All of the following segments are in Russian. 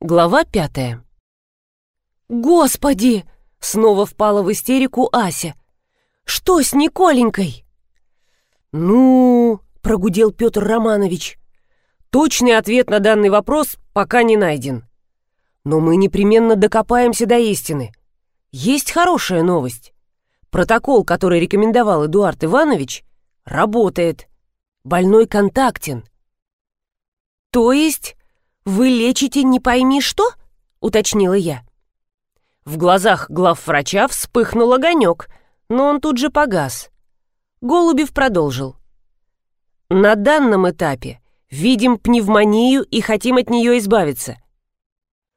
Глава пятая. «Господи!» — снова впала в истерику Ася. «Что с Николенькой?» «Ну...» — прогудел Петр Романович. «Точный ответ на данный вопрос пока не найден. Но мы непременно докопаемся до истины. Есть хорошая новость. Протокол, который рекомендовал Эдуард Иванович, работает. Больной контактен». «То есть вы лечите не пойми что?» — уточнила я. В глазах главврача вспыхнул огонек, но он тут же погас. Голубев продолжил. «На данном этапе видим пневмонию и хотим от нее избавиться.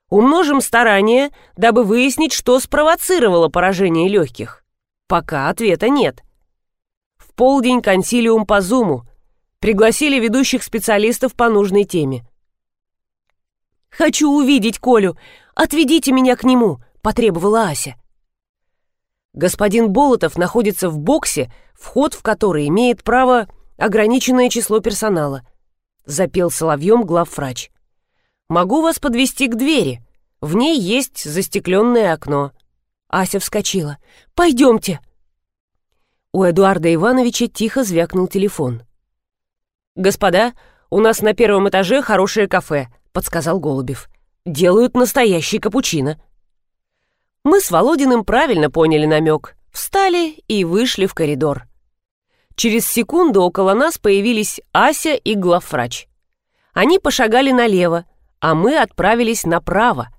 Умножим старания, дабы выяснить, что спровоцировало поражение легких. Пока ответа нет. В полдень консилиум по Зуму. Пригласили ведущих специалистов по нужной теме. «Хочу увидеть Колю! Отведите меня к нему!» — потребовала Ася. Господин Болотов находится в боксе, вход в который имеет право ограниченное число персонала. Запел соловьем главврач. Могу вас подвести к двери. В ней есть застекленное окно. Ася вскочила. «Пойдемте!» У Эдуарда Ивановича тихо звякнул телефон. «Господа, у нас на первом этаже хорошее кафе», — подсказал Голубев. «Делают настоящий капучино». Мы с Володиным правильно поняли намек, встали и вышли в коридор. Через секунду около нас появились Ася и главврач. Они пошагали налево, а мы отправились направо.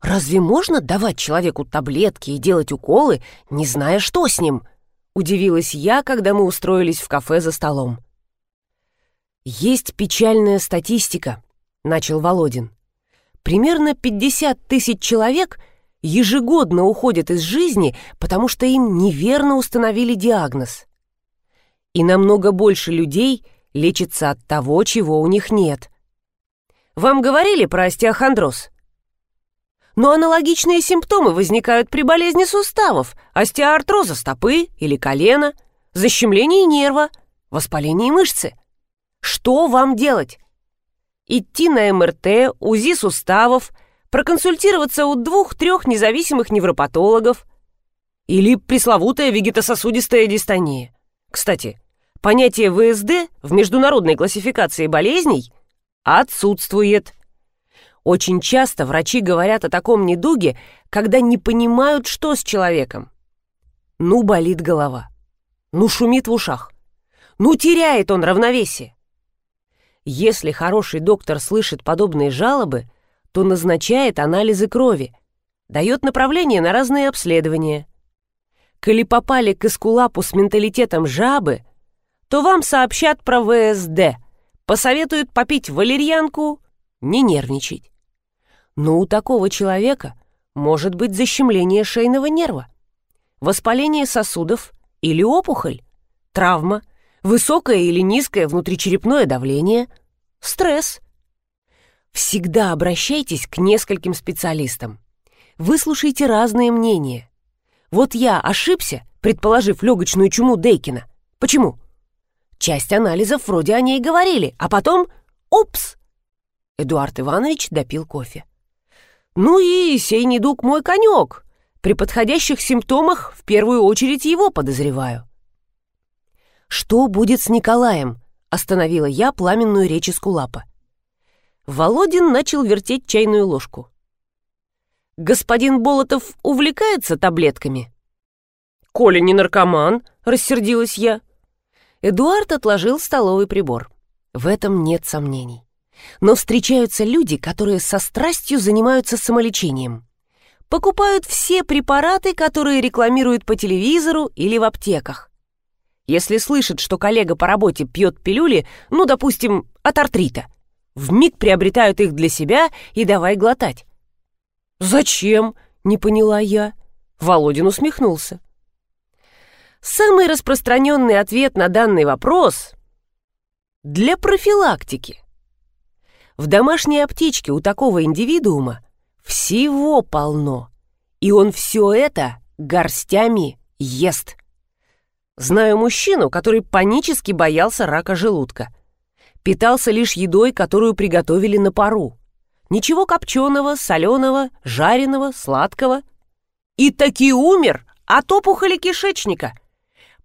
Разве можно давать человеку таблетки и делать уколы, не зная, что с ним? Удивилась я, когда мы устроились в кафе за столом. «Есть печальная статистика», — начал Володин. «Примерно 50 тысяч человек — ежегодно уходят из жизни, потому что им неверно установили диагноз. И намного больше людей лечится от того, чего у них нет. Вам говорили про остеохондроз? Но аналогичные симптомы возникают при болезни суставов, остеоартроза стопы или колена, защемлении нерва, воспалении мышцы. Что вам делать? Идти на МРТ, УЗИ суставов – проконсультироваться у двух-трех независимых невропатологов или пресловутая вегетососудистая дистония. Кстати, понятие ВСД в международной классификации болезней отсутствует. Очень часто врачи говорят о таком недуге, когда не понимают, что с человеком. Ну, болит голова. Ну, шумит в ушах. Ну, теряет он равновесие. Если хороший доктор слышит подобные жалобы – то назначает анализы крови, дает направление на разные обследования. Коли попали к эскулапу с менталитетом жабы, то вам сообщат про ВСД, посоветуют попить валерьянку, не нервничать. Но у такого человека может быть защемление шейного нерва, воспаление сосудов или опухоль, травма, высокое или низкое внутричерепное давление, стресс – Всегда обращайтесь к нескольким специалистам. Выслушайте разные мнения. Вот я ошибся, предположив легочную чуму Дейкина. Почему? Часть анализов вроде о ней говорили, а потом — упс! Эдуард Иванович допил кофе. Ну и сей недуг мой конек. При подходящих симптомах в первую очередь его подозреваю. «Что будет с Николаем?» — остановила я пламенную речь из кулапа. Володин начал вертеть чайную ложку. «Господин Болотов увлекается таблетками?» «Коля не наркоман», — рассердилась я. Эдуард отложил столовый прибор. В этом нет сомнений. Но встречаются люди, которые со страстью занимаются самолечением. Покупают все препараты, которые рекламируют по телевизору или в аптеках. Если слышат, что коллега по работе пьет пилюли, ну, допустим, от артрита — вмиг приобретают их для себя и давай глотать. «Зачем?» — не поняла я. Володин усмехнулся. Самый распространенный ответ на данный вопрос — для профилактики. В домашней аптечке у такого индивидуума всего полно, и он все это горстями ест. Знаю мужчину, который панически боялся рака желудка питался лишь едой, которую приготовили на пару. Ничего копченого, соленого, жареного, сладкого. И таки умер от опухоли кишечника,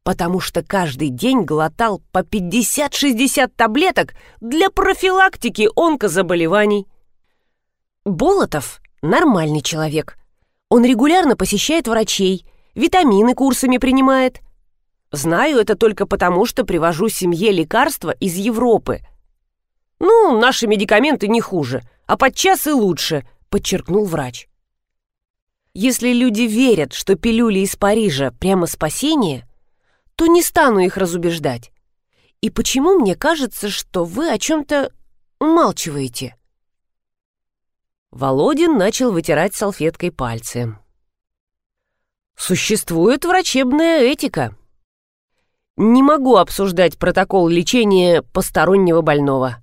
потому что каждый день глотал по 50-60 таблеток для профилактики онкозаболеваний. Болотов – нормальный человек. Он регулярно посещает врачей, витамины курсами принимает. Знаю это только потому, что привожу семье лекарства из Европы. Ну, наши медикаменты не хуже, а подчас и лучше, подчеркнул врач. Если люди верят, что пилюли из Парижа прямо спасение, то не стану их разубеждать. И почему мне кажется, что вы о чем-то умалчиваете?» Володин начал вытирать салфеткой пальцы. «Существует врачебная этика. Не могу обсуждать протокол лечения постороннего больного.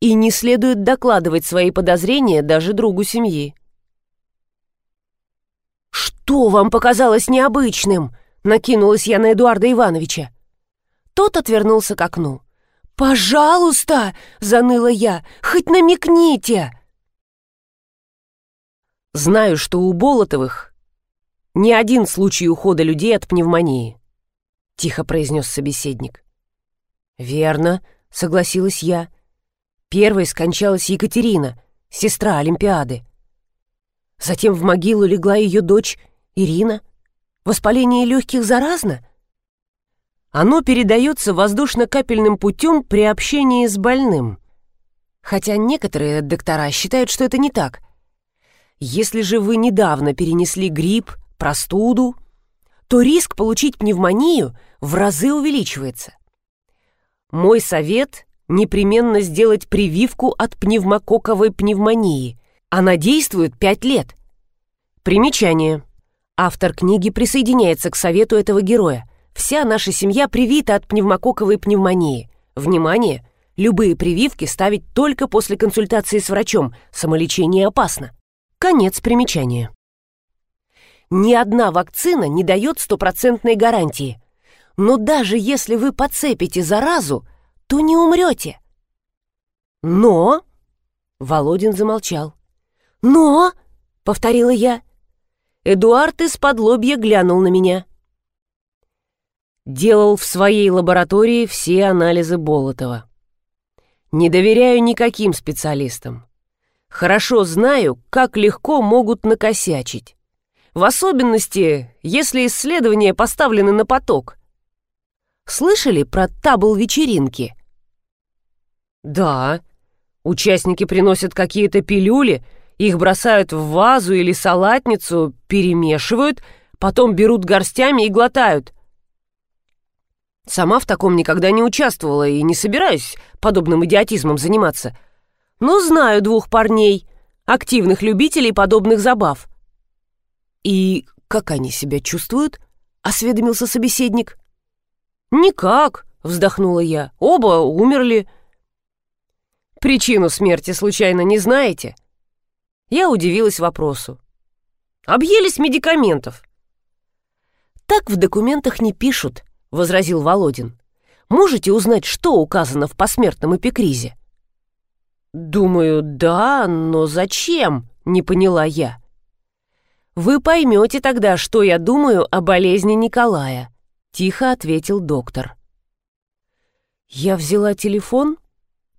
И не следует докладывать свои подозрения даже другу семьи». «Что вам показалось необычным?» — накинулась я на Эдуарда Ивановича. Тот отвернулся к окну. «Пожалуйста!» — заныла я. «Хоть намекните!» Знаю, что у Болотовых не один случай ухода людей от пневмонии, тихо произнес собеседник. Верно, согласилась я. Первой скончалась Екатерина, сестра Олимпиады. Затем в могилу легла ее дочь Ирина. Воспаление легких заразно? Оно передается воздушно-капельным путем при общении с больным. Хотя некоторые доктора считают, что это не так — если же вы недавно перенесли грипп, простуду, то риск получить пневмонию в разы увеличивается. Мой совет – непременно сделать прививку от пневмококковой пневмонии. Она действует 5 лет. Примечание. Автор книги присоединяется к совету этого героя. Вся наша семья привита от пневмококковой пневмонии. Внимание! Любые прививки ставить только после консультации с врачом. Самолечение опасно. Конец примечания. Ни одна вакцина не дает стопроцентной гарантии. Но даже если вы подцепите заразу, то не умрете. Но... Володин замолчал. «Но!» — повторила я. Эдуард из-под лобья глянул на меня. Делал в своей лаборатории все анализы Болотова. Не доверяю никаким специалистам. Хорошо знаю, как легко могут накосячить. В особенности, если исследования поставлены на поток. Слышали про табл-вечеринки? Да. Участники приносят какие-то пилюли, их бросают в вазу или салатницу, перемешивают, потом берут горстями и глотают. Сама в таком никогда не участвовала и не собираюсь подобным идиотизмом заниматься — но знаю двух парней, активных любителей подобных забав. «И как они себя чувствуют?» — осведомился собеседник. «Никак», — вздохнула я. «Оба умерли». «Причину смерти случайно не знаете?» Я удивилась вопросу. «Объелись медикаментов». «Так в документах не пишут», — возразил Володин. «Можете узнать, что указано в посмертном эпикризе?» «Думаю, да, но зачем?» — не поняла я. «Вы поймете тогда, что я думаю о болезни Николая», — тихо ответил доктор. Я взяла телефон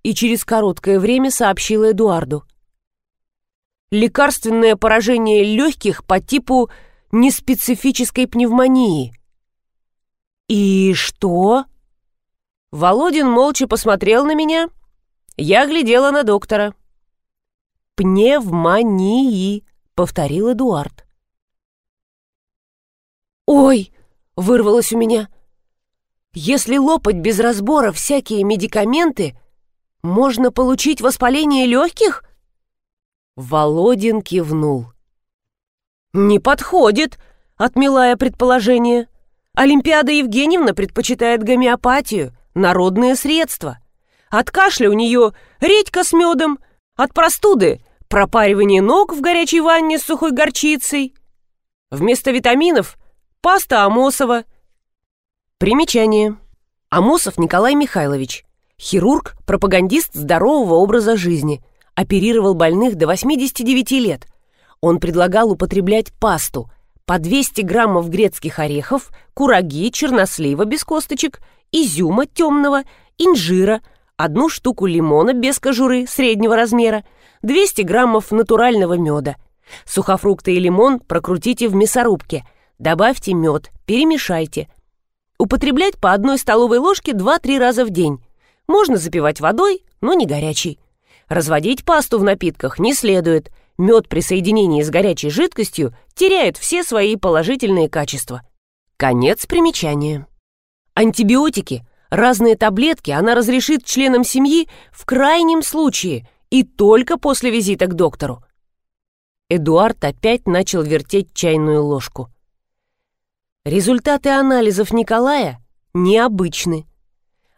и через короткое время сообщила Эдуарду. Лекарственное поражение легких по типу неспецифической пневмонии. «И что?» Володин молча посмотрел на меня — я глядела на доктора. «Пневмонии», — повторил Эдуард. «Ой!» — вырвалось у меня. «Если лопать без разбора всякие медикаменты, можно получить воспаление легких?» Володин кивнул. «Не подходит», — отмела я предположение. «Олимпиада Евгеньевна предпочитает гомеопатию, народные средства. От кашля у нее редька с медом, от простуды пропаривание ног в горячей ванне с сухой горчицей. Вместо витаминов паста Амосова. Примечание. Амосов Николай Михайлович. Хирург, пропагандист здорового образа жизни. оперировал больных до 89 лет. Он предлагал употреблять пасту по 200 граммов грецких орехов, кураги, чернослива без косточек, изюма темного, инжира, одну штуку лимона без кожуры среднего размера, 200 граммов натурального меда. Сухофрукты и лимон прокрутите в мясорубке, добавьте мед, перемешайте. Употреблять по одной столовой ложке 2-3 раза в день. Можно запивать водой, но не горячей. Разводить пасту в напитках не следует. Мед при соединении с горячей жидкостью теряет все свои положительные качества. Конец примечания. Антибиотики, разные таблетки она разрешит членам семьи в крайнем случае и только после визита к доктору. Эдуард опять начал вертеть чайную ложку. Результаты анализов Николая необычны.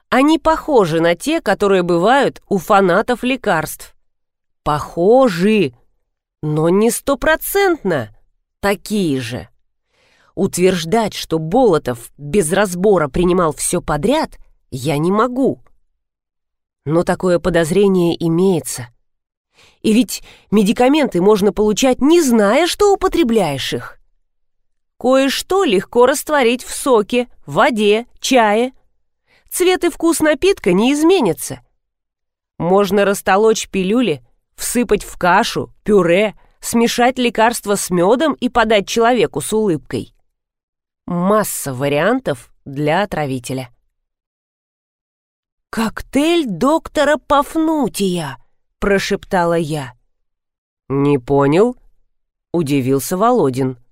Они похожи на те, которые бывают у фанатов лекарств. Похожи, но не стопроцентно такие же. Утверждать, что Болотов без разбора принимал все подряд, я не могу. Но такое подозрение имеется. И ведь медикаменты можно получать, не зная, что употребляешь их. Кое-что легко растворить в соке, воде, чае – цвет и вкус напитка не изменятся. Можно растолочь пилюли, всыпать в кашу, пюре, смешать лекарство с медом и подать человеку с улыбкой. Масса вариантов для отравителя. «Коктейль доктора Пафнутия», — прошептала я. «Не понял?» — удивился Володин.